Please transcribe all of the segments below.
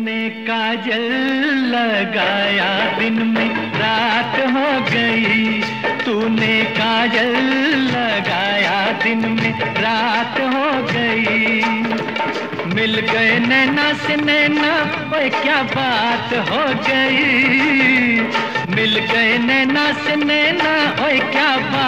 तूने काजल लगाया। दिन में रात हो गई, तूने काजल लगाया। दिन में रात हो गई। मिल गए नैना से नैना, ओए क्या बात हो गई। मिल गए नैना से नैना, ओए क्या बात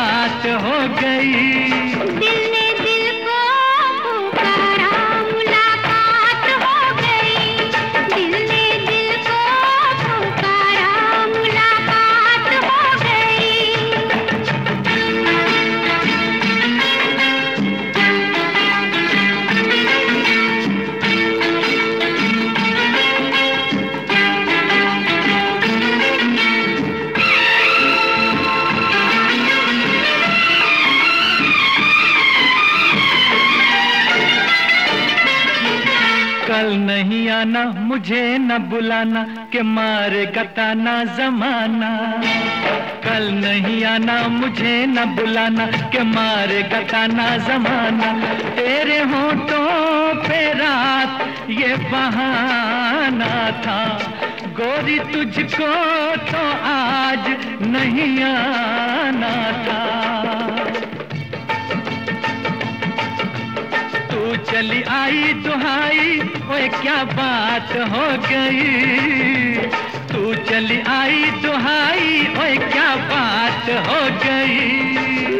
कल नहीं आना, मुझे न बुलाना के मारे गताना जमाना। कल नहीं आना, मुझे न बुलाना के मारे गताना जमाना। तेरे होठों पे रात, ये बहाना था। गोरी तुझको तो आज नहीं आना था। चली आई दुहाई ओए क्या बात हो गई? तू चली आई दुहाई ओए क्या बात हो गई?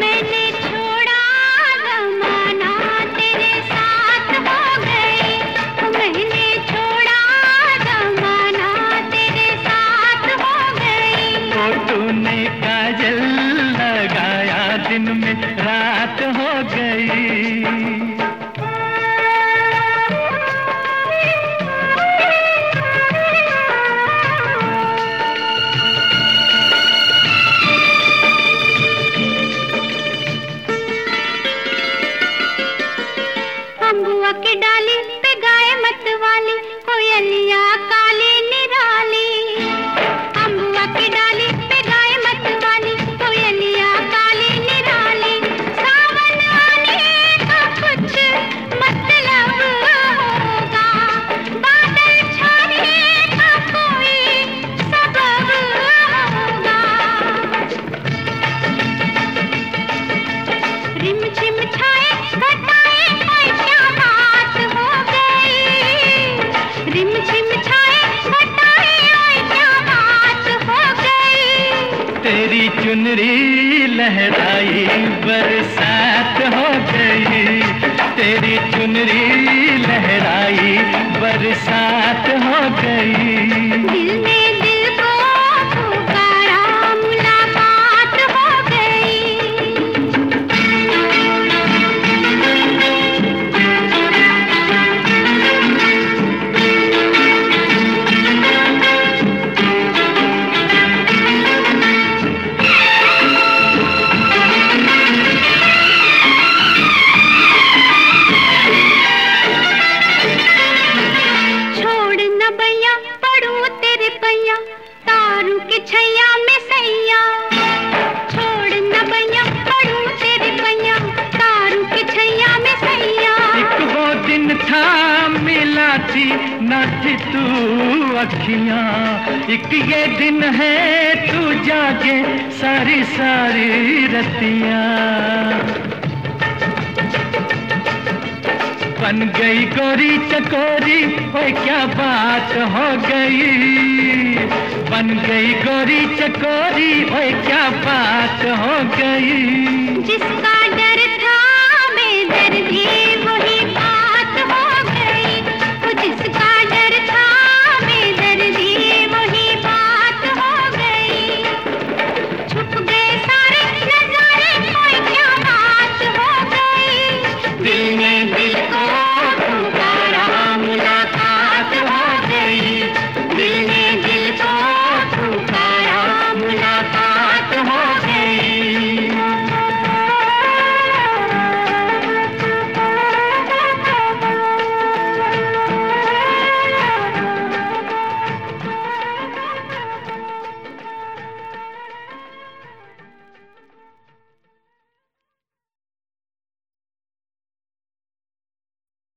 मैंने छोड़ा जमाना तेरे साथ हो गई। मैंने छोड़ा जमाना तेरे साथ हो गई। तो तूने काजल लगाया दिन में। चुनरी लहराई बरसात हो गई। तेरी चुनरी लहराई बरसात हो गई। छैया में सैया। छोड़ न पड़ू तेरे के छैया में सैया। एक वो दिन था, मिला थी थी तू अखियाँ। एक ये दिन है, तू जागे सारी सारी रतियाँ। बन गई गोरी चकोरी, ओए क्या बात हो गई। बन गई गोरी चकोरी ओए क्या बात हो गई? जिसका डर था मैं डर बेदर्दी